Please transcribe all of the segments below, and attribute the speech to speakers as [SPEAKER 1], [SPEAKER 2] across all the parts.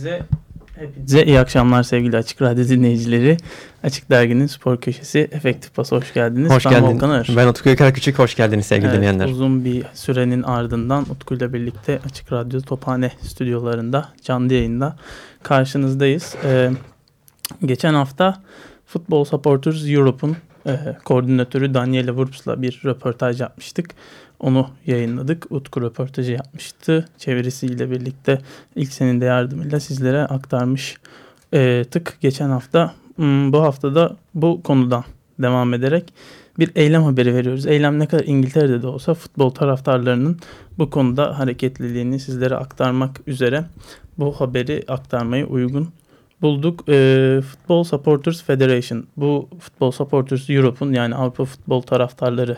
[SPEAKER 1] Hepinize Hepinize iyi akşamlar sevgili Açık Radyo dinleyicileri. Açık Dergi'nin spor köşesi Efektif Pas'a hoş geldiniz.
[SPEAKER 2] Hoş ben Volkan Ağır. Ben Utku Göker Küçük. Hoş geldiniz sevgili evet, dinleyenler.
[SPEAKER 1] Uzun bir sürenin ardından Utku ile birlikte Açık Radyo Tophane stüdyolarında canlı yayında karşınızdayız. Ee, geçen hafta Football Supporters Europe'un e, koordinatörü Daniele Wurps'la bir röportaj yapmıştık. Onu yayınladık. Utku röportajı yapmıştı. Çevirisiyle birlikte ilk senin de yardımıyla sizlere aktarmış e, tık geçen hafta. Hmm, bu hafta da bu konudan devam ederek bir eylem haberi veriyoruz. Eylem ne kadar İngiltere'de de olsa futbol taraftarlarının bu konuda hareketliliğini sizlere aktarmak üzere bu haberi aktarmayı uygun bulduk. E, Football Supporters Federation bu Football Supporters Europe'un yani Avrupa Futbol Taraftarları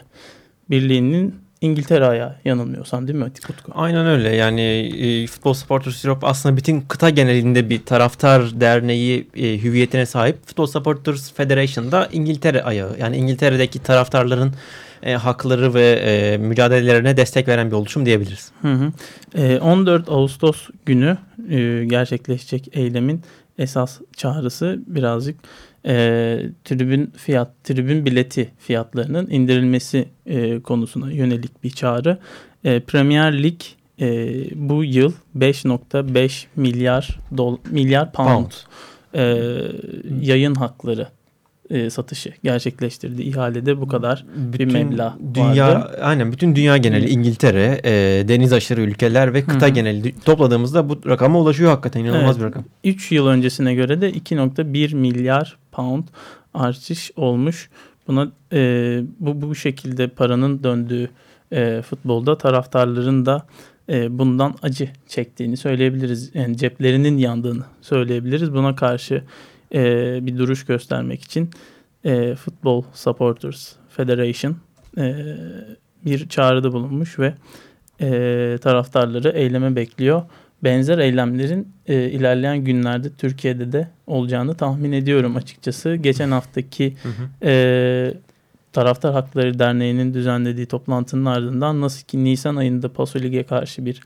[SPEAKER 1] Birliği'nin İngiltere ayağı yanılmıyorsam değil mi Utku?
[SPEAKER 2] Aynen öyle yani e, Football Supporters Europe aslında bütün kıta genelinde bir taraftar derneği e, hüviyetine sahip. Football Supporters Federation da İngiltere ayağı yani İngiltere'deki taraftarların e, hakları ve e, mücadelelerine destek veren bir oluşum diyebiliriz.
[SPEAKER 1] Hı hı. E, 14 Ağustos günü e, gerçekleşecek eylemin esas çağrısı birazcık e, tribün fiyat tribün bileti fiyatlarının indirilmesi e, konusuna yönelik bir çağrı. E, Premier Lig e, bu yıl 5.5 milyar dol milyar pound, pound. E, yayın hakları e, satışı gerçekleştirdi. İhalede bu kadar bütün bir meblağ
[SPEAKER 2] dünya,
[SPEAKER 1] vardı.
[SPEAKER 2] Aynen bütün dünya geneli İngiltere, e, deniz aşırı ülkeler ve kıta Hı-hı. geneli topladığımızda bu rakama ulaşıyor hakikaten inanılmaz evet. bir rakam.
[SPEAKER 1] 3 yıl öncesine göre de 2.1 milyar pound artış olmuş. Buna e, bu bu şekilde paranın döndüğü e, futbolda taraftarların da e, bundan acı çektiğini söyleyebiliriz. Yani ceplerinin yandığını söyleyebiliriz. Buna karşı e, bir duruş göstermek için e, Football Supporters Federation e, bir çağrıda bulunmuş ve e, taraftarları eyleme bekliyor. Benzer eylemlerin e, ilerleyen günlerde Türkiye'de de olacağını tahmin ediyorum açıkçası. Geçen haftaki hı hı. E, Taraftar Hakları Derneği'nin düzenlediği toplantının ardından nasıl ki Nisan ayında Paso Lig'e karşı bir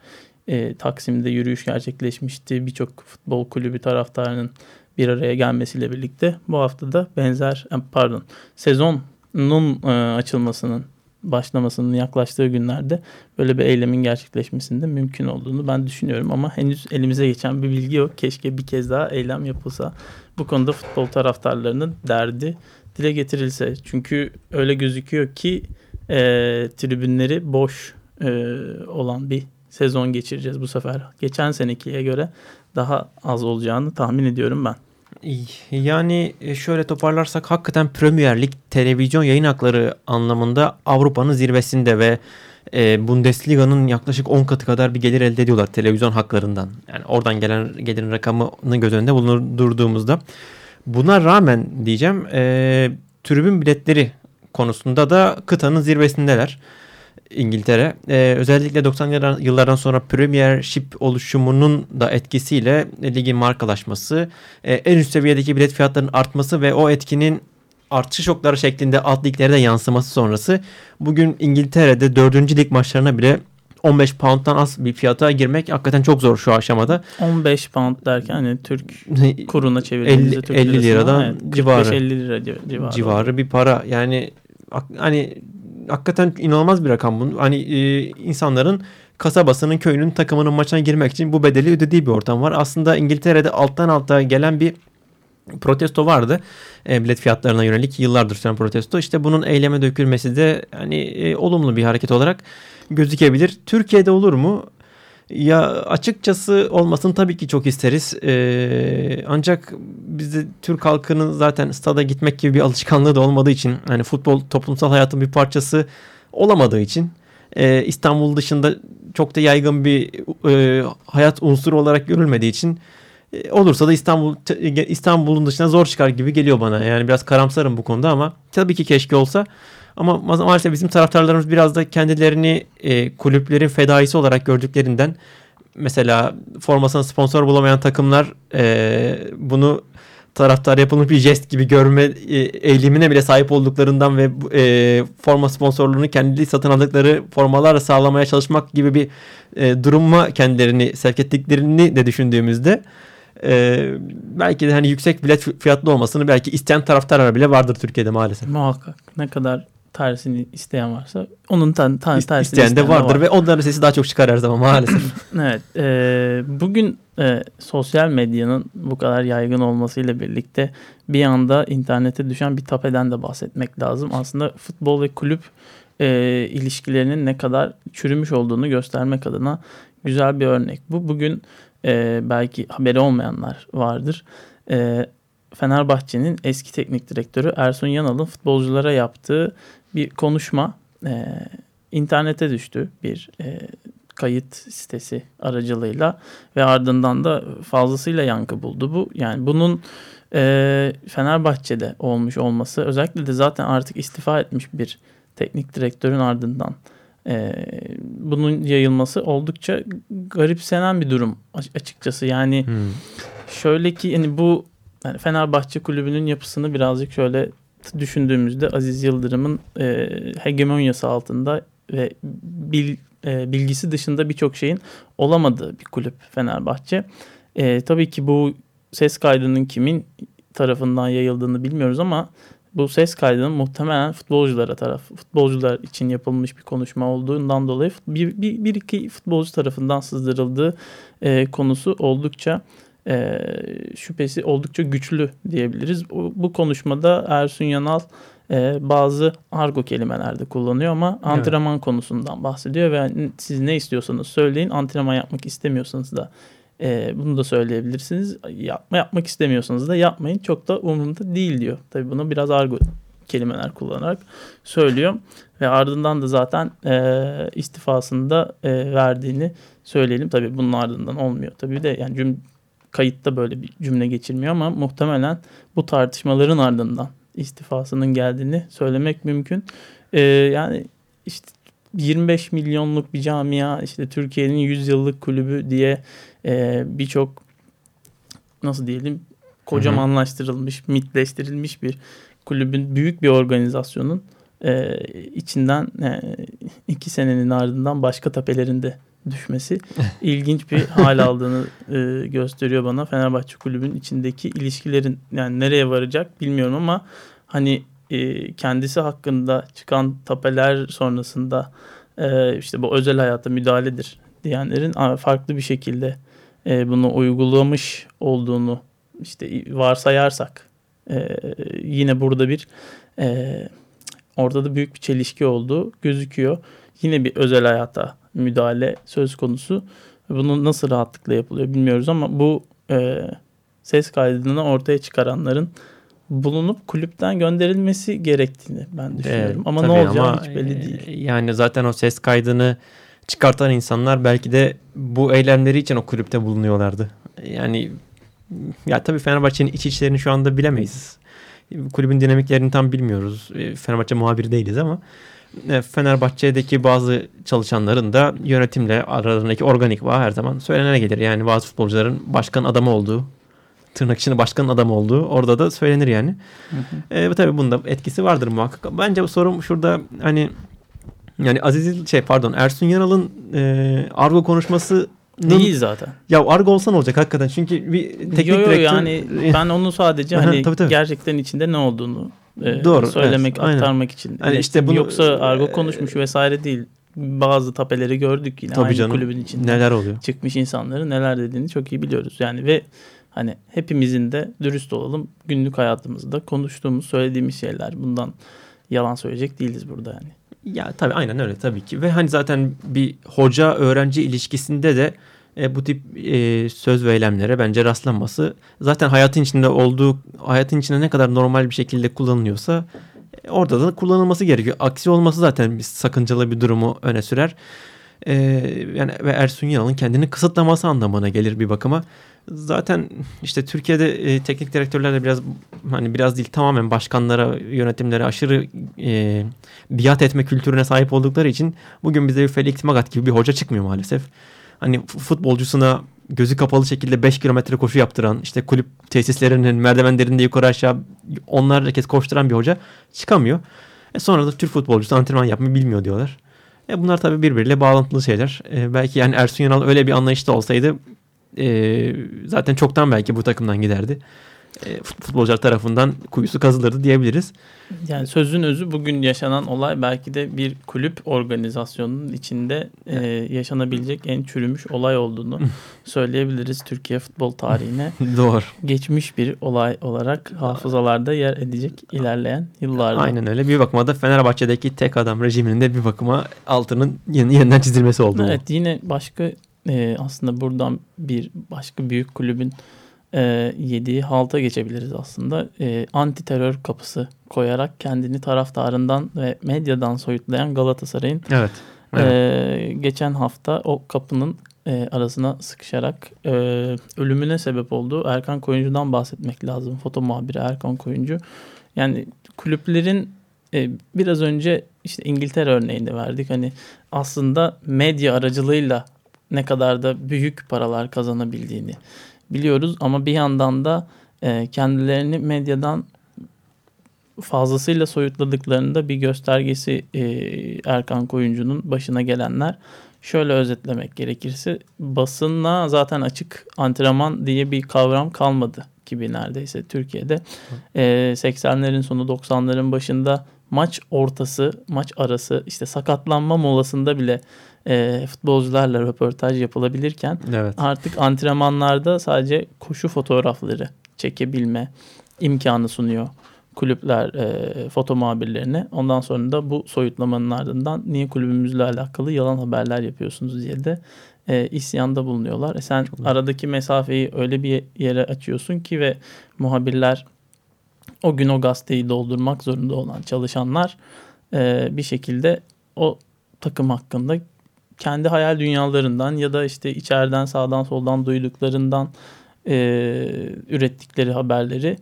[SPEAKER 1] e, Taksim'de yürüyüş gerçekleşmişti. Birçok futbol kulübü taraftarının bir araya gelmesiyle birlikte bu hafta da benzer e, pardon sezonun e, açılmasının başlamasının yaklaştığı günlerde böyle bir eylemin gerçekleşmesinde mümkün olduğunu ben düşünüyorum ama henüz elimize geçen bir bilgi yok. Keşke bir kez daha eylem yapılsa. Bu konuda futbol taraftarlarının derdi dile getirilse. Çünkü öyle gözüküyor ki e, tribünleri boş e, olan bir sezon geçireceğiz bu sefer. Geçen senekiye göre daha az olacağını tahmin ediyorum ben.
[SPEAKER 2] Yani e, şöyle toparlarsak hakikaten Premier Lig televizyon yayın hakları anlamında Avrupa'nın zirvesinde ve e, Bundesliga'nın yaklaşık 10 katı kadar bir gelir elde ediyorlar televizyon haklarından. Yani oradan gelen gelirin rakamını göz önünde bulundurduğumuzda. Buna rağmen diyeceğim e, tribün biletleri konusunda da kıtanın zirvesindeler. İngiltere. Ee, özellikle 90 yıllardan sonra Premiership oluşumunun da etkisiyle ligin markalaşması, e, en üst seviyedeki bilet fiyatlarının artması ve o etkinin artış şokları şeklinde alt liglere de yansıması sonrası bugün İngiltere'de 4. lig maçlarına bile 15 pound'dan az bir fiyata girmek hakikaten çok zor şu aşamada.
[SPEAKER 1] 15 pound derken hani Türk kuruna çevirdiğimizde
[SPEAKER 2] 50, Türk 50 liradan evet, civarı
[SPEAKER 1] 50 lira civarı.
[SPEAKER 2] Civarı bir para. Yani hani hakikaten inanılmaz bir rakam bu. Hani e, insanların kasabasının, köyünün, takımının maçına girmek için bu bedeli ödediği bir ortam var. Aslında İngiltere'de alttan alta gelen bir protesto vardı. E, bilet fiyatlarına yönelik yıllardır süren protesto. İşte bunun eyleme dökülmesi de hani e, olumlu bir hareket olarak gözükebilir. Türkiye'de olur mu? Ya açıkçası olmasın tabii ki çok isteriz. Ee, ancak bizde Türk halkının zaten stada gitmek gibi bir alışkanlığı da olmadığı için hani futbol toplumsal hayatın bir parçası olamadığı için e, İstanbul dışında çok da yaygın bir e, hayat unsuru olarak görülmediği için e, olursa da İstanbul İstanbul'un dışına zor çıkar gibi geliyor bana. Yani biraz karamsarım bu konuda ama tabii ki keşke olsa. Ama maalesef bizim taraftarlarımız biraz da kendilerini e, kulüplerin fedaisi olarak gördüklerinden mesela formasına sponsor bulamayan takımlar e, bunu taraftar yapılmış bir jest gibi görme e, eğilimine bile sahip olduklarından ve e, forma sponsorluğunu kendi satın aldıkları formalarla sağlamaya çalışmak gibi bir e, duruma kendilerini sevk ettiklerini de düşündüğümüzde e, belki de hani yüksek bilet fiyatlı olmasını belki isteyen taraftarlar bile vardır Türkiye'de maalesef.
[SPEAKER 1] Muhakkak ne kadar tersini isteyen varsa onun tan tan
[SPEAKER 2] tersini isteyen, isteyen de vardır var. ve onların sesi daha çok çıkar her zaman maalesef.
[SPEAKER 1] evet. E, bugün e, sosyal medyanın bu kadar yaygın olmasıyla birlikte bir anda internete düşen bir tapeden de bahsetmek lazım. Aslında futbol ve kulüp e, ilişkilerinin ne kadar çürümüş olduğunu göstermek adına güzel bir örnek. Bu bugün e, belki haberi olmayanlar vardır. E, Fenerbahçe'nin eski teknik direktörü Ersun Yanal'ın futbolculara yaptığı bir konuşma e, internete düştü bir e, kayıt sitesi aracılığıyla ve ardından da fazlasıyla yankı buldu bu. Yani bunun e, Fenerbahçe'de olmuş olması özellikle de zaten artık istifa etmiş bir teknik direktörün ardından e, bunun yayılması oldukça garipsenen bir durum açıkçası. Yani hmm. şöyle ki yani bu yani Fenerbahçe kulübünün yapısını birazcık şöyle düşündüğümüzde Aziz Yıldırım'ın e, hegemonyası altında ve bil, e, bilgisi dışında birçok şeyin olamadığı bir kulüp Fenerbahçe. E, tabii ki bu ses kaydının kimin tarafından yayıldığını bilmiyoruz ama bu ses kaydının muhtemelen futbolculara taraf, futbolcular için yapılmış bir konuşma olduğundan dolayı bir, bir, bir iki futbolcu tarafından sızdırıldığı e, konusu oldukça e, şüphesi oldukça güçlü diyebiliriz. Bu, bu konuşmada Ersun Yanal e, bazı argo kelimeler de kullanıyor ama antrenman evet. konusundan bahsediyor ve siz ne istiyorsanız söyleyin antrenman yapmak istemiyorsanız da e, bunu da söyleyebilirsiniz. Yapma yapmak istemiyorsanız da yapmayın çok da umurumda değil diyor. Tabii bunu biraz argo kelimeler kullanarak söylüyor ve ardından da zaten e, istifasında e, verdiğini söyleyelim. Tabii bunun ardından olmuyor. Tabii de yani cüm kayıtta böyle bir cümle geçirmiyor ama muhtemelen bu tartışmaların ardından istifasının geldiğini söylemek mümkün. Ee, yani işte 25 milyonluk bir camia işte Türkiye'nin 100 yıllık kulübü diye e, birçok nasıl diyelim kocamanlaştırılmış, mitleştirilmiş bir kulübün büyük bir organizasyonun e, içinden e, iki senenin ardından başka tapelerinde düşmesi ilginç bir hal aldığını e, gösteriyor bana. Fenerbahçe kulübün içindeki ilişkilerin yani nereye varacak bilmiyorum ama hani e, kendisi hakkında çıkan tapeler sonrasında e, işte bu özel hayata müdahaledir diyenlerin farklı bir şekilde e, bunu uygulamış olduğunu işte varsayarsak e, yine burada bir e, orada da büyük bir çelişki olduğu gözüküyor. Yine bir özel hayata müdahale söz konusu. Bunu nasıl rahatlıkla yapılıyor bilmiyoruz ama bu e, ses kaydını ortaya çıkaranların bulunup kulüpten gönderilmesi gerektiğini ben düşünüyorum. Evet, ama ne olacağı ama, hiç belli e, değil.
[SPEAKER 2] Yani zaten o ses kaydını çıkartan insanlar belki de bu eylemleri için o kulüpte bulunuyorlardı. Yani ya tabii Fenerbahçe'nin iç içlerini şu anda bilemeyiz. Kulübün dinamiklerini tam bilmiyoruz. E, Fenerbahçe muhabiri değiliz ama e, Fenerbahçe'deki bazı çalışanların da yönetimle aralarındaki organik bağ her zaman söylenene gelir. Yani bazı futbolcuların başkan adamı olduğu, tırnak içinde başkanın adamı olduğu orada da söylenir yani. Hı hı. E, tabii bunda etkisi vardır muhakkak. Bence bu sorum şurada hani yani Aziz şey pardon Ersun Yanal'ın e, argo konuşması
[SPEAKER 1] Değil zaten.
[SPEAKER 2] Ya argo olsa ne olacak hakikaten? Çünkü bir teknik yo, yo, direktör...
[SPEAKER 1] yani ben onu sadece hani tabii, tabii. gerçekten içinde ne olduğunu e, Doğru, söylemek, evet, aktarmak aynen. için. Yani işte bunu, Yoksa argo e, konuşmuş vesaire değil. Bazı tapeleri gördük yine
[SPEAKER 2] tabii
[SPEAKER 1] aynı
[SPEAKER 2] canım,
[SPEAKER 1] kulübün içinde.
[SPEAKER 2] Neler oluyor?
[SPEAKER 1] Çıkmış insanların neler dediğini çok iyi biliyoruz. Yani ve hani hepimizin de dürüst olalım. Günlük hayatımızda konuştuğumuz, söylediğimiz şeyler. Bundan yalan söyleyecek değiliz burada yani.
[SPEAKER 2] Ya tabii aynen öyle tabii ki. Ve hani zaten bir hoca öğrenci ilişkisinde de e, bu tip e, söz ve eylemlere bence rastlanması zaten hayatın içinde olduğu hayatın içinde ne kadar normal bir şekilde kullanılıyorsa orada da kullanılması gerekiyor. Aksi olması zaten bir sakıncalı bir durumu öne sürer. E, yani ve Ersun Yanal'ın kendini kısıtlaması anlamına gelir bir bakıma. Zaten işte Türkiye'de e, teknik direktörlerle biraz hani biraz değil tamamen başkanlara, yönetimlere aşırı e, biat etme kültürüne sahip oldukları için bugün bize bir Felix Magath gibi bir hoca çıkmıyor maalesef. Hani futbolcusuna gözü kapalı şekilde 5 kilometre koşu yaptıran, işte kulüp tesislerinin merdivenlerinde yukarı aşağı onlarca kez koşturan bir hoca çıkamıyor. E sonra da Türk futbolcusu antrenman yapmayı bilmiyor diyorlar. E bunlar tabii birbiriyle bağlantılı şeyler. E belki yani Ersun Yanal öyle bir anlayışta olsaydı e, zaten çoktan belki bu takımdan giderdi. E, futbolcular tarafından kuyusu kazılırdı diyebiliriz.
[SPEAKER 1] Yani sözün özü bugün yaşanan olay belki de bir kulüp organizasyonunun içinde e, yaşanabilecek en çürümüş olay olduğunu söyleyebiliriz Türkiye futbol tarihine.
[SPEAKER 2] Doğru.
[SPEAKER 1] Geçmiş bir olay olarak hafızalarda yer edecek ilerleyen yıllarda.
[SPEAKER 2] Aynen öyle. Bir bakıma da Fenerbahçe'deki tek adam rejiminin de bir bakıma altının yeniden çizilmesi oldu.
[SPEAKER 1] Evet yine başka e, aslında buradan bir başka büyük kulübün e, yediği halta geçebiliriz aslında. E, anti terör kapısı koyarak kendini taraftarından ve medyadan soyutlayan Galatasaray'ın
[SPEAKER 2] evet,
[SPEAKER 1] evet. E, geçen hafta o kapının e, arasına sıkışarak e, ölümüne sebep olduğu Erkan Koyuncu'dan bahsetmek lazım. Foto muhabiri Erkan Koyuncu. Yani kulüplerin e, biraz önce işte İngiltere örneğini verdik. Hani aslında medya aracılığıyla ne kadar da büyük paralar kazanabildiğini biliyoruz ama bir yandan da e, kendilerini medyadan fazlasıyla soyutladıklarında bir göstergesi e, Erkan Koyuncu'nun başına gelenler. Şöyle özetlemek gerekirse basınla zaten açık antrenman diye bir kavram kalmadı gibi neredeyse Türkiye'de. E, 80'lerin sonu 90'ların başında maç ortası, maç arası işte sakatlanma molasında bile e, futbolcularla röportaj yapılabilirken evet. artık antrenmanlarda sadece koşu fotoğrafları çekebilme imkanı sunuyor kulüpler e, foto muhabirlerine. Ondan sonra da bu soyutlamanın ardından niye kulübümüzle alakalı yalan haberler yapıyorsunuz diye de e, isyanda bulunuyorlar. E sen Çok aradaki mesafeyi öyle bir yere açıyorsun ki ve muhabirler o gün o gazeteyi doldurmak zorunda olan çalışanlar e, bir şekilde o takım hakkında kendi hayal dünyalarından ya da işte içeriden sağdan soldan duyduklarından e, ürettikleri haberleri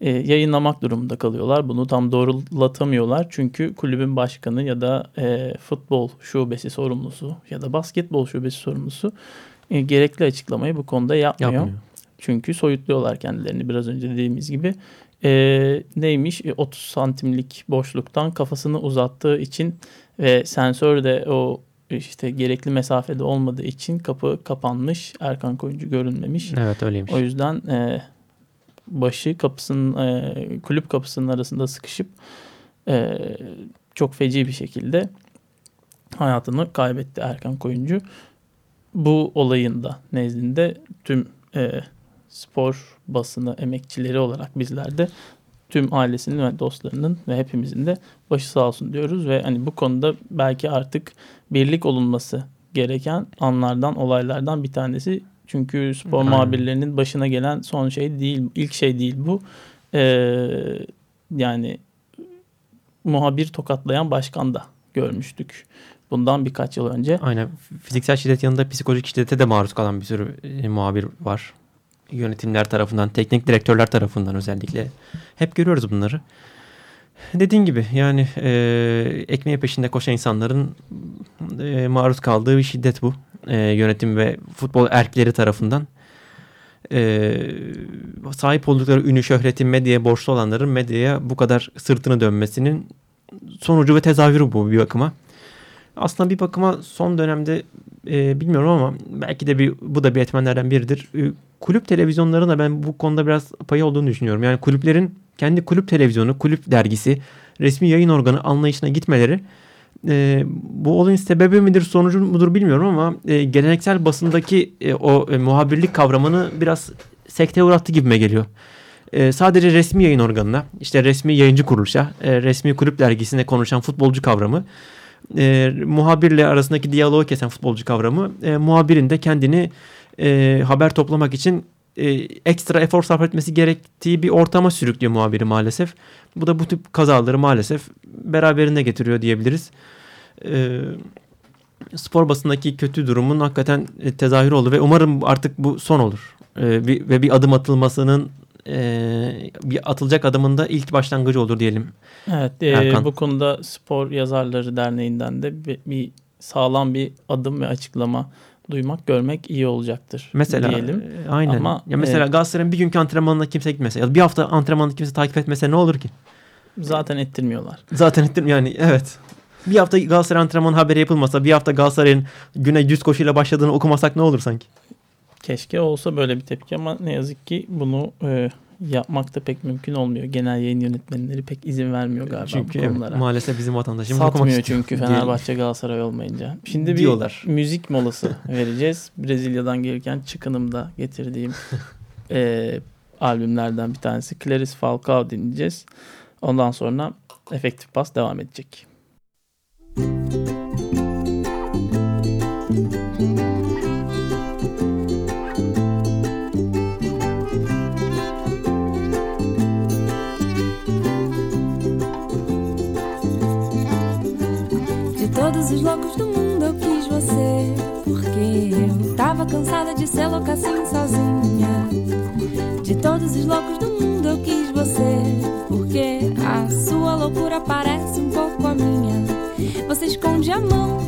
[SPEAKER 1] e, yayınlamak durumunda kalıyorlar. Bunu tam doğrulatamıyorlar çünkü kulübün başkanı ya da e, futbol şubesi sorumlusu ya da basketbol şubesi sorumlusu e, gerekli açıklamayı bu konuda yapmıyor. yapmıyor. Çünkü soyutluyorlar kendilerini biraz önce dediğimiz gibi. E, neymiş? E, 30 santimlik boşluktan kafasını uzattığı için ve sensör de o işte gerekli mesafede olmadığı için kapı kapanmış. Erkan Koyuncu görünmemiş.
[SPEAKER 2] Evet öyleymiş.
[SPEAKER 1] O yüzden e, başı kapısının e, kulüp kapısının arasında sıkışıp e, çok feci bir şekilde hayatını kaybetti Erkan Koyuncu. Bu olayın da nezdinde tüm e, spor basını emekçileri olarak bizler de tüm ailesinin ve dostlarının ve hepimizin de başı sağ olsun diyoruz ve hani bu konuda belki artık birlik olunması gereken anlardan, olaylardan bir tanesi. Çünkü spor Aynen. muhabirlerinin başına gelen son şey değil, ilk şey değil bu. Ee, yani muhabir tokatlayan başkan da görmüştük. Bundan birkaç yıl önce.
[SPEAKER 2] Aynen. Fiziksel şiddet yanında psikolojik şiddete de maruz kalan bir sürü e, muhabir var yönetimler tarafından, teknik direktörler tarafından özellikle hep görüyoruz bunları. Dediğin gibi yani e, ekmeği peşinde koşan insanların e, maruz kaldığı bir şiddet bu. E, yönetim ve futbol erkleri tarafından. E, sahip oldukları ünü, şöhreti, medyaya borçlu olanların medyaya bu kadar sırtını dönmesinin sonucu ve tezahürü bu bir bakıma. Aslında bir bakıma son dönemde e, bilmiyorum ama belki de bir bu da bir etmenlerden biridir. Kulüp televizyonlarına ben bu konuda biraz payı olduğunu düşünüyorum. Yani kulüplerin kendi kulüp televizyonu, kulüp dergisi, resmi yayın organı anlayışına gitmeleri e, bu olayın sebebi midir, sonucu mudur bilmiyorum ama e, geleneksel basındaki e, o e, muhabirlik kavramını biraz sekteye uğrattı gibime geliyor. E, sadece resmi yayın organına, işte resmi yayıncı kuruluşa, e, resmi kulüp dergisine konuşan futbolcu kavramı e, muhabirle arasındaki diyaloğu kesen futbolcu kavramı e, muhabirin de kendini e, haber toplamak için e, ekstra efor sarf etmesi gerektiği bir ortama sürüklüyor muhabiri maalesef. Bu da bu tip kazaları maalesef beraberinde getiriyor diyebiliriz. E, spor basındaki kötü durumun hakikaten e, tezahürü oldu ve umarım artık bu son olur. E, bir, ve bir adım atılmasının e, bir atılacak adımında ilk başlangıcı olur diyelim.
[SPEAKER 1] Evet e, bu konuda Spor Yazarları Derneği'nden de bir, bir sağlam bir adım ve açıklama duymak, görmek iyi olacaktır
[SPEAKER 2] mesela,
[SPEAKER 1] diyelim.
[SPEAKER 2] E, aynen. Ama, ya mesela e, Galatasaray'ın bir günkü antrenmanına kimse gitmese ya da bir hafta antrenmanını kimse takip etmese ne olur ki?
[SPEAKER 1] Zaten ettirmiyorlar.
[SPEAKER 2] Zaten ettirmiyor yani evet. Bir hafta Galatasaray antrenman haberi yapılmasa, bir hafta Galatasaray'ın güne düz koşuyla başladığını okumasak ne olur sanki?
[SPEAKER 1] Keşke olsa böyle bir tepki ama ne yazık ki bunu e, yapmak da pek mümkün olmuyor. Genel yayın yönetmenleri pek izin vermiyor galiba
[SPEAKER 2] çünkü bu konulara. maalesef bizim vatandaşımız
[SPEAKER 1] Satmıyor çünkü Fenerbahçe Galatasaray olmayınca. Şimdi Diyorlar. bir müzik molası vereceğiz. Brezilya'dan gelirken çıkınımda getirdiğim e, albümlerden bir tanesi. Clarice Falcao dinleyeceğiz. Ondan sonra efektif pas devam edecek.
[SPEAKER 3] Todos os loucos do mundo eu quis você. Porque eu tava cansada de ser louca assim sozinha. De todos os loucos do mundo eu quis você. Porque a sua loucura parece um pouco a minha. Você esconde a mão,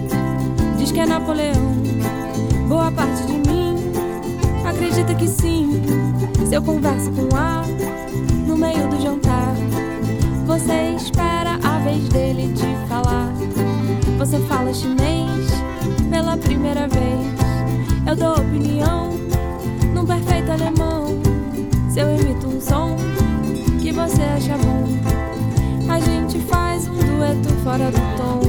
[SPEAKER 3] diz que é Napoleão. Boa parte de mim acredita que sim. Se eu converso com A no meio do jantar, você espera a vez dele te falar. Você fala chinês pela primeira vez. Eu dou opinião num perfeito alemão. Se eu emito um som que você acha bom, a gente faz um dueto fora do tom.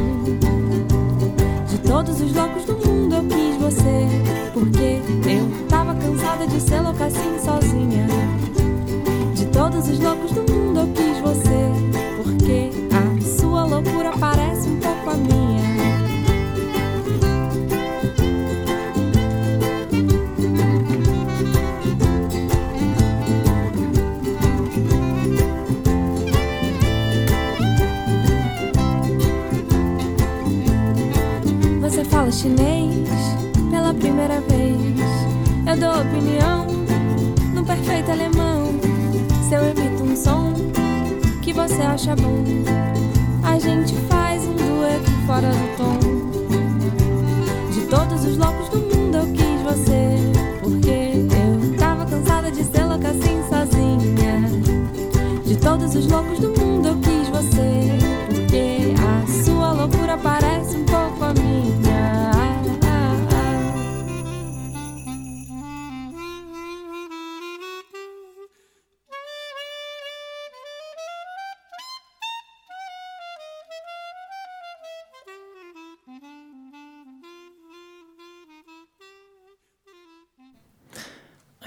[SPEAKER 3] De todos os loucos do mundo eu quis você, porque eu tava cansada de ser louca assim sozinha. De todos os loucos do mundo eu quis bom, a gente faz um dueto fora do tom.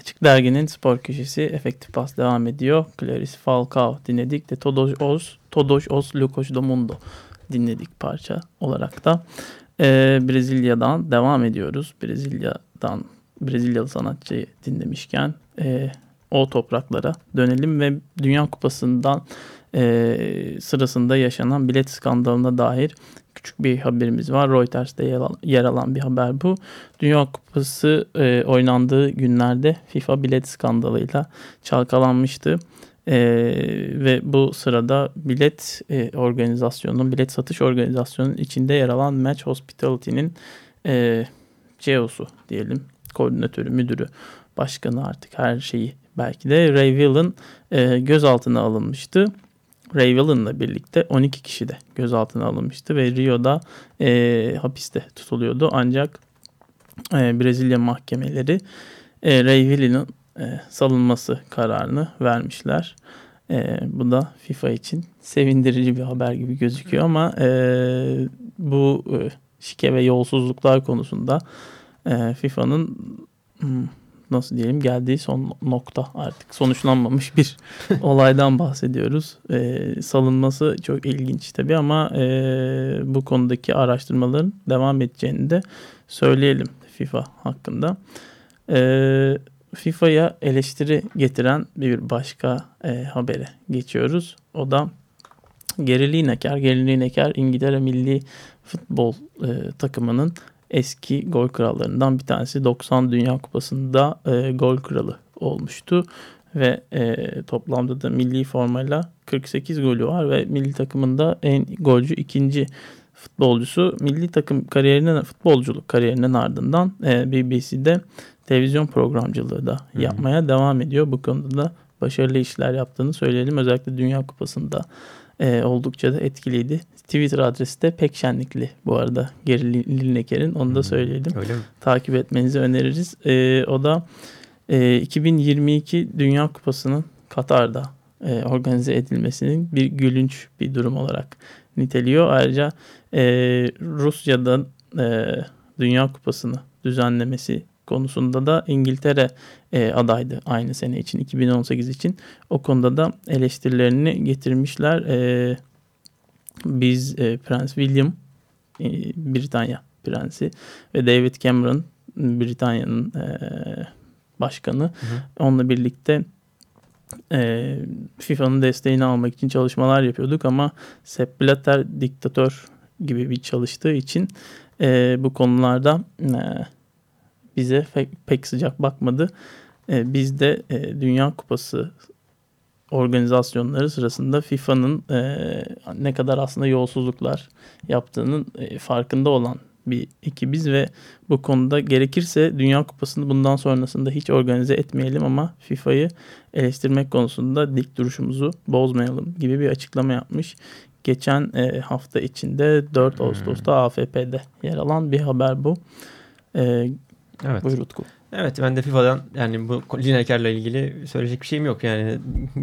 [SPEAKER 1] Açık Dergi'nin spor köşesi efektif pas devam ediyor. Clarice Falcao dinledik de Todos Os, Todos Os Lucos do Mundo dinledik parça olarak da. Ee, Brezilya'dan devam ediyoruz. Brezilya'dan Brezilyalı sanatçıyı dinlemişken e, o topraklara dönelim ve Dünya Kupası'ndan e, sırasında yaşanan bilet skandalına dair küçük bir haberimiz var. Reuters'te yer alan bir haber bu. Dünya Kupası e, oynandığı günlerde FIFA bilet skandalıyla çalkalanmıştı. E, ve bu sırada bilet e, organizasyonunun, bilet satış organizasyonunun içinde yer alan Match Hospitality'nin e, CEO'su diyelim, koordinatörü, müdürü, başkanı artık her şeyi belki de Ray Willen e, gözaltına alınmıştı. Ray Willen'la birlikte 12 kişi de gözaltına alınmıştı ve Rio'da e, hapiste tutuluyordu. Ancak e, Brezilya mahkemeleri e, Ray Willen'ın e, salınması kararını vermişler. E, bu da FIFA için sevindirici bir haber gibi gözüküyor ama e, bu e, şike ve yolsuzluklar konusunda e, FIFA'nın hmm, nasıl diyelim geldiği son nokta artık sonuçlanmamış bir olaydan bahsediyoruz. E, salınması çok ilginç tabii ama e, bu konudaki araştırmaların devam edeceğini de söyleyelim FIFA hakkında. E, FIFA'ya eleştiri getiren bir başka e, habere geçiyoruz. O da. Gary Lineker İngiltere milli futbol e, takımının eski gol krallarından bir tanesi. 90 Dünya Kupası'nda e, gol kralı olmuştu ve e, toplamda da milli formayla 48 golü var ve milli takımında en golcü ikinci futbolcusu milli takım kariyerinin futbolculuk kariyerinin ardından e, BBC'de televizyon programcılığı da hmm. yapmaya devam ediyor. Bu konuda da başarılı işler yaptığını söyleyelim. Özellikle Dünya Kupası'nda e, oldukça da etkiliydi. Twitter adresi de pek şenlikli bu arada Geri Lineker'in onu da söyleyelim. Öyle mi? Takip etmenizi öneririz. E, o da e, 2022 Dünya Kupası'nın Katar'da e, organize edilmesinin bir gülünç bir durum olarak niteliyor. Ayrıca e, Rusya'dan e, Dünya Kupası'nı düzenlemesi konusunda da İngiltere e, adaydı aynı sene için 2018 için. O konuda da eleştirilerini getirmişler. E, biz e, Prens William e, Britanya prensi ve David Cameron Britanya'nın e, başkanı. Hı hı. Onunla birlikte e, FIFA'nın desteğini almak için çalışmalar yapıyorduk ama Sepp Blatter diktatör gibi bir çalıştığı için e, bu konularda e, bize pek, pek sıcak bakmadı. E, biz de e, Dünya Kupası organizasyonları sırasında FIFA'nın e, ne kadar aslında yolsuzluklar yaptığının e, farkında olan bir ekibiz ve bu konuda gerekirse Dünya Kupası'nı bundan sonrasında hiç organize etmeyelim ama FIFA'yı eleştirmek konusunda dik duruşumuzu bozmayalım gibi bir açıklama yapmış. Geçen e, hafta içinde 4 hmm. Ağustos'ta AFP'de yer alan bir haber bu. E, evet. Buyur Utku.
[SPEAKER 2] Evet ben de FIFA'dan yani bu Lineker'le ilgili söyleyecek bir şeyim yok. Yani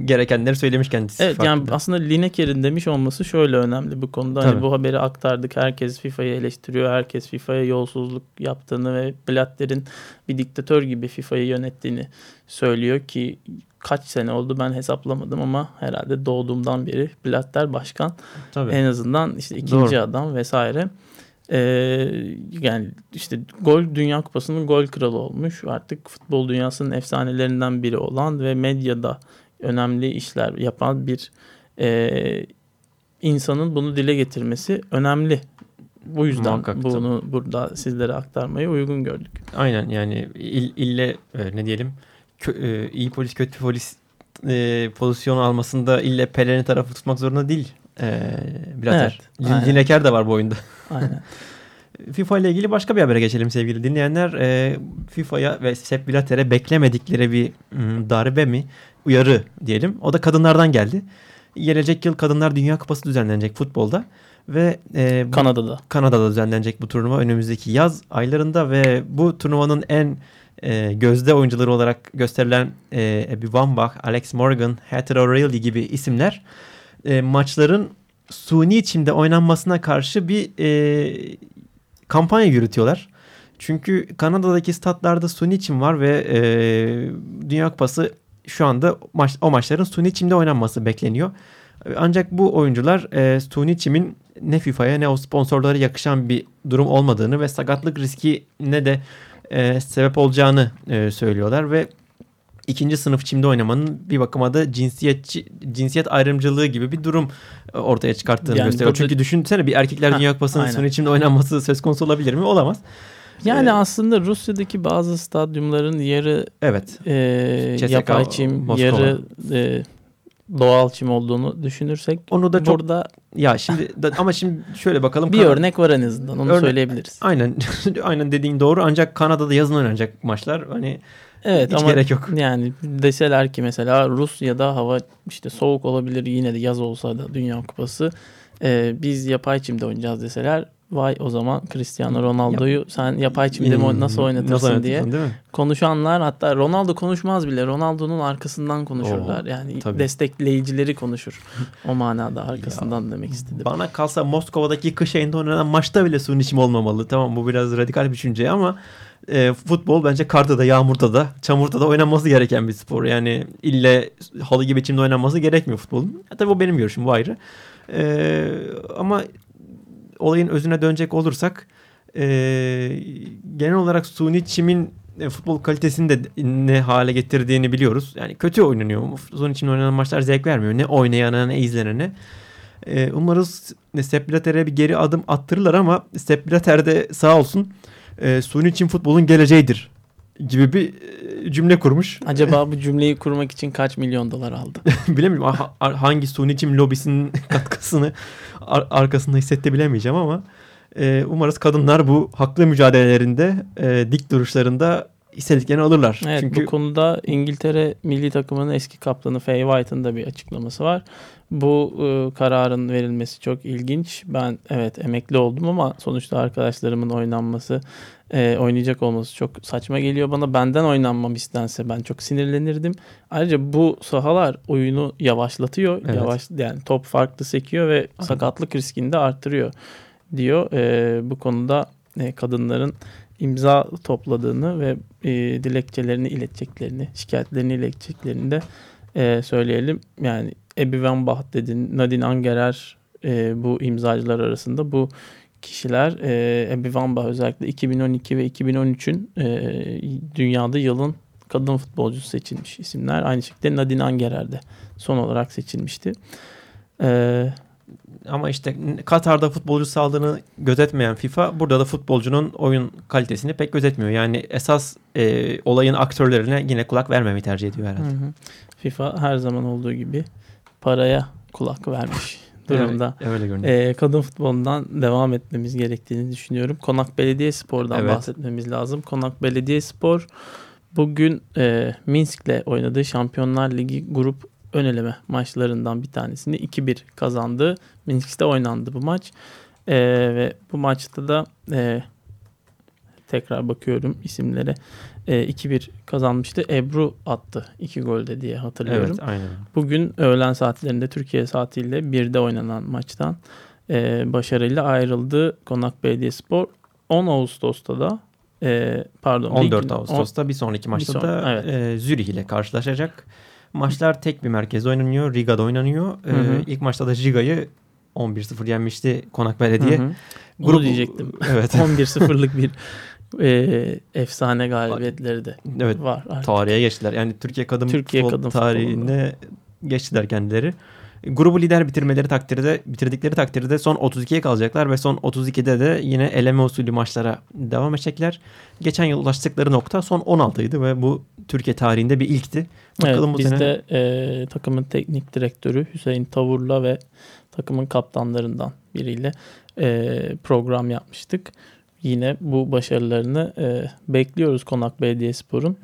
[SPEAKER 2] gerekenleri söylemiş kendisi.
[SPEAKER 1] Evet farklı. yani aslında Lineker'in demiş olması şöyle önemli bu konuda. Hani bu haberi aktardık. Herkes FIFA'yı eleştiriyor. Herkes FIFA'ya yolsuzluk yaptığını ve Blatter'in bir diktatör gibi FIFA'yı yönettiğini söylüyor ki kaç sene oldu ben hesaplamadım ama herhalde doğduğumdan beri Blatter başkan. Tabii. En azından işte ikinci Doğru. adam vesaire. Ee, yani işte gol Dünya Kupası'nın gol kralı olmuş. Artık futbol dünyasının efsanelerinden biri olan ve medyada önemli işler yapan bir e, insanın bunu dile getirmesi önemli. Bu yüzden Muhakkak, bunu tabii. burada sizlere aktarmayı uygun gördük.
[SPEAKER 2] Aynen yani il, ille e, ne diyelim kö, e, iyi polis kötü polis e, pozisyon almasında ille Pelé'nin tarafı tutmak zorunda değil. E, Blatter. Evet, Lineker de var bu oyunda. Aynen. FIFA ile ilgili başka bir habere geçelim sevgili dinleyenler. E, FIFA'ya ve Sepp Blatter'e beklemedikleri bir m, darbe mi uyarı diyelim. O da kadınlardan geldi. Gelecek yıl Kadınlar Dünya Kupası düzenlenecek futbolda ve e,
[SPEAKER 1] bu, Kanada'da.
[SPEAKER 2] Kanada'da düzenlenecek bu turnuva önümüzdeki yaz aylarında ve bu turnuvanın en e, gözde oyuncuları olarak gösterilen e, Abby Wambach, Alex Morgan, Heather O'Reilly gibi isimler e, maçların suni içimde oynanmasına karşı bir e, kampanya yürütüyorlar. Çünkü Kanada'daki statlarda suni içim var ve e, Dünya Kupası şu anda maç, o maçların suni içimde oynanması bekleniyor. Ancak bu oyuncular e, suni içimin ne FIFA'ya ne o sponsorlara yakışan bir durum olmadığını ve sakatlık riski ne de e, sebep olacağını e, söylüyorlar ve ikinci sınıf çimde oynamanın bir bakıma da cinsiyetçi cinsiyet ayrımcılığı gibi bir durum e, ortaya çıkarttığını yani gösteriyor. Burada... Çünkü düşünsene bir erkekler ha, Dünya Kupası'nın sınıf çimde oynanması söz konusu olabilir mi? Olamaz.
[SPEAKER 1] Yani ee, aslında Rusya'daki bazı stadyumların yarı evet. e, yapay çim, Moskova. yarı e, doğal çim olduğunu düşünürsek onu da çok, burada
[SPEAKER 2] ya şimdi da, ama şimdi şöyle bakalım
[SPEAKER 1] bir örnek var en azından onu örnek, söyleyebiliriz.
[SPEAKER 2] Aynen aynen dediğin doğru ancak Kanada'da yazın oynanacak maçlar hani
[SPEAKER 1] Evet Hiç ama gerek yok. Yani deseler ki mesela Rusya'da hava işte soğuk olabilir yine de yaz olsa da Dünya Kupası. Ee, biz yapay çimde oynayacağız deseler vay o zaman Cristiano Ronaldo'yu Yap. sen yapay çimde hmm. nasıl oynatırsın nasıl diye konuşanlar hatta Ronaldo konuşmaz bile Ronaldo'nun arkasından konuşurlar. Oo, yani tabii. destekleyicileri konuşur. O manada arkasından ya, demek istedim.
[SPEAKER 2] Bana kalsa Moskova'daki kış ayında oynanan maçta bile suyun içim olmamalı. Tamam bu biraz radikal bir düşünce ama e, futbol bence karda da yağmurda da çamurda da oynanması gereken bir spor. Yani ille halı gibi biçimde oynanması gerekmiyor futbolun. E, tabii bu benim görüşüm bu ayrı. E, ama olayın özüne dönecek olursak e, genel olarak suni çimin e, futbol kalitesini de ne hale getirdiğini biliyoruz. Yani kötü oynanıyor. Son için oynanan maçlar zevk vermiyor. Ne oynayana ne izlenene. E, umarız Sepp Blatter'e bir geri adım attırırlar ama Sepp Blatter de sağ olsun e, suyun için futbolun geleceğidir gibi bir e, cümle kurmuş.
[SPEAKER 1] Acaba bu cümleyi kurmak için kaç milyon dolar aldı?
[SPEAKER 2] Bilemiyorum ha, hangi suni çim lobisinin katkısını ar- arkasında hissetti bilemeyeceğim ama e, umarız kadınlar bu haklı mücadelelerinde e, dik duruşlarında istediklerini alırlar.
[SPEAKER 1] Evet
[SPEAKER 2] Çünkü...
[SPEAKER 1] bu konuda İngiltere milli takımının eski kaptanı Faye White'ın da bir açıklaması var. Bu e, kararın verilmesi çok ilginç. Ben evet emekli oldum ama sonuçta arkadaşlarımın oynanması, e, oynayacak olması çok saçma geliyor bana. Benden oynanmam istense ben çok sinirlenirdim. Ayrıca bu sahalar oyunu yavaşlatıyor. Evet. Yavaş yani top farklı sekiyor ve Aynen. sakatlık riskini de arttırıyor diyor. E, bu konuda e, kadınların imza topladığını ve e, dilekçelerini ileteceklerini, şikayetlerini ileteceklerini de e, söyleyelim. Yani Ebi Van Baht dedin, Nadine Angerer e, bu imzacılar arasında. Bu kişiler e, Ebi Van Baht özellikle 2012 ve 2013'ün e, dünyada yılın kadın futbolcusu seçilmiş isimler. Aynı şekilde Nadine Angerer de son olarak seçilmişti.
[SPEAKER 2] E, ama işte Katar'da futbolcu sağlığını gözetmeyen FIFA burada da futbolcunun oyun kalitesini pek gözetmiyor. Yani esas e, olayın aktörlerine yine kulak vermemeyi tercih ediyor herhalde. Hı hı.
[SPEAKER 1] FIFA her zaman olduğu gibi paraya kulak vermiş durumda.
[SPEAKER 2] Evet, öyle görünüyor.
[SPEAKER 1] Ee, kadın futbolundan devam etmemiz gerektiğini düşünüyorum. Konak Belediye Spor'dan evet. bahsetmemiz lazım. Konak Belediye Spor bugün e, Minsk'le oynadığı Şampiyonlar Ligi grup ön eleme maçlarından bir tanesini 2-1 kazandı. Minsk'te oynandı bu maç. E, ve bu maçta da e, tekrar bakıyorum isimlere. E, 2-1 kazanmıştı. Ebru attı 2 golde diye hatırlıyorum.
[SPEAKER 2] Evet aynen.
[SPEAKER 1] Bugün öğlen saatlerinde Türkiye saatiyle 1'de oynanan maçtan e, başarıyla ayrıldı Konak Belediyespor. 10 Ağustos'ta da e, pardon
[SPEAKER 2] 14 Ağustos'ta on, bir sonraki maçta bir son, da evet. e, Zürih ile karşılaşacak. Maçlar tek bir merkezde oynanıyor. Riga'da oynanıyor. Hı hı. Ee, ilk maçta da Riga'yı 11-0 yenmişti Konak Belediye. Hı hı.
[SPEAKER 1] Grup, Bunu diyecektim. Evet. 11-0'lık bir e, efsane galibiyetleri de evet, var.
[SPEAKER 2] Artık. Tarihe geçtiler. Yani Türkiye kadın Türkiye futbol kadın tarihinde futbolunda. geçtiler kendileri. Grubu lider bitirmeleri takdirde bitirdikleri takdirde son 32'ye kalacaklar ve son 32'de de yine eleme usulü maçlara devam edecekler. Geçen yıl ulaştıkları nokta son 16'ydı ve bu Türkiye tarihinde bir ilkti.
[SPEAKER 1] Bakalım evet, bu biz sene... e, takımın teknik direktörü Hüseyin Tavur'la ve takımın kaptanlarından biriyle e, program yapmıştık. Yine bu başarılarını e, bekliyoruz Konak Belediyespor'un.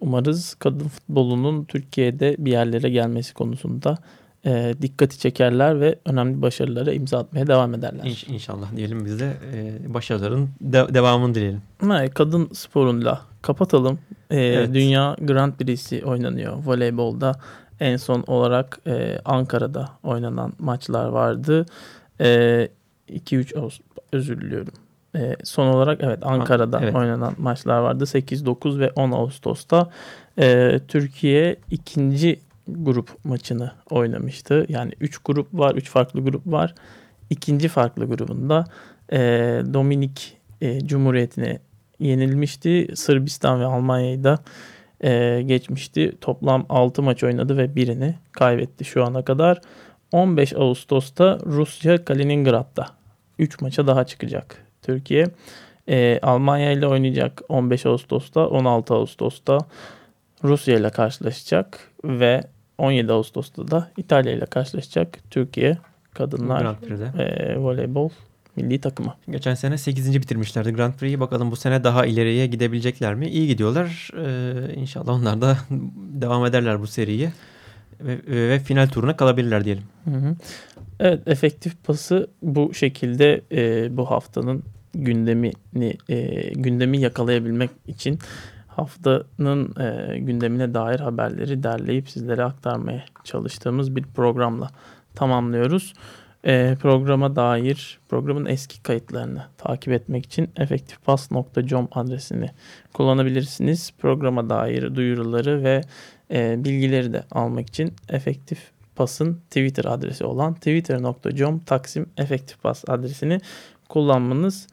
[SPEAKER 1] Umarız kadın futbolunun Türkiye'de bir yerlere gelmesi konusunda e, dikkati çekerler ve önemli başarılara imza atmaya devam ederler.
[SPEAKER 2] İnş, inşallah diyelim biz de e, başarıların de, devamını dileyelim.
[SPEAKER 1] Evet, kadın sporunla kapatalım. E, evet. Dünya Grand Prix'si oynanıyor voleybolda. En son olarak e, Ankara'da oynanan maçlar vardı. E, 2-3 Ağustos özür diliyorum. E, son olarak evet Ankara'da evet. oynanan maçlar vardı. 8, 9 ve 10 Ağustos'ta e, Türkiye ikinci grup maçını oynamıştı. Yani 3 grup var, 3 farklı grup var. İkinci farklı grubunda e, Dominik e, Cumhuriyeti'ne yenilmişti. Sırbistan ve Almanya'yı da e, geçmişti. Toplam 6 maç oynadı ve birini kaybetti şu ana kadar. 15 Ağustos'ta Rusya Kaliningrad'da 3 maça daha çıkacak Türkiye. E, Almanya ile oynayacak 15 Ağustos'ta 16 Ağustos'ta Rusya ile karşılaşacak ve 17 Ağustos'ta da İtalya ile karşılaşacak Türkiye kadınlar e, voleybol milli takımı.
[SPEAKER 2] Geçen sene 8. bitirmişlerdi Grand Prix'yi. Bakalım bu sene daha ileriye gidebilecekler mi? İyi gidiyorlar. Ee, inşallah onlar da devam ederler bu seriyi. Ve, ve final turuna kalabilirler diyelim.
[SPEAKER 1] Hı hı. Evet efektif pası bu şekilde e, bu haftanın gündemini e, gündemi yakalayabilmek için haftanın e, gündemine dair haberleri derleyip sizlere aktarmaya çalıştığımız bir programla tamamlıyoruz. E, programa dair programın eski kayıtlarını takip etmek için efektifpas.com adresini kullanabilirsiniz. Programa dair duyuruları ve e, bilgileri de almak için efektif Twitter adresi olan twitter.com taksim efektifpas adresini kullanmanız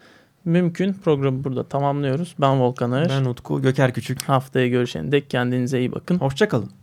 [SPEAKER 1] mümkün. Programı burada tamamlıyoruz. Ben Volkan Ağır.
[SPEAKER 2] Ben Utku Göker Küçük.
[SPEAKER 1] Haftaya görüşene dek kendinize iyi bakın.
[SPEAKER 2] Hoşçakalın.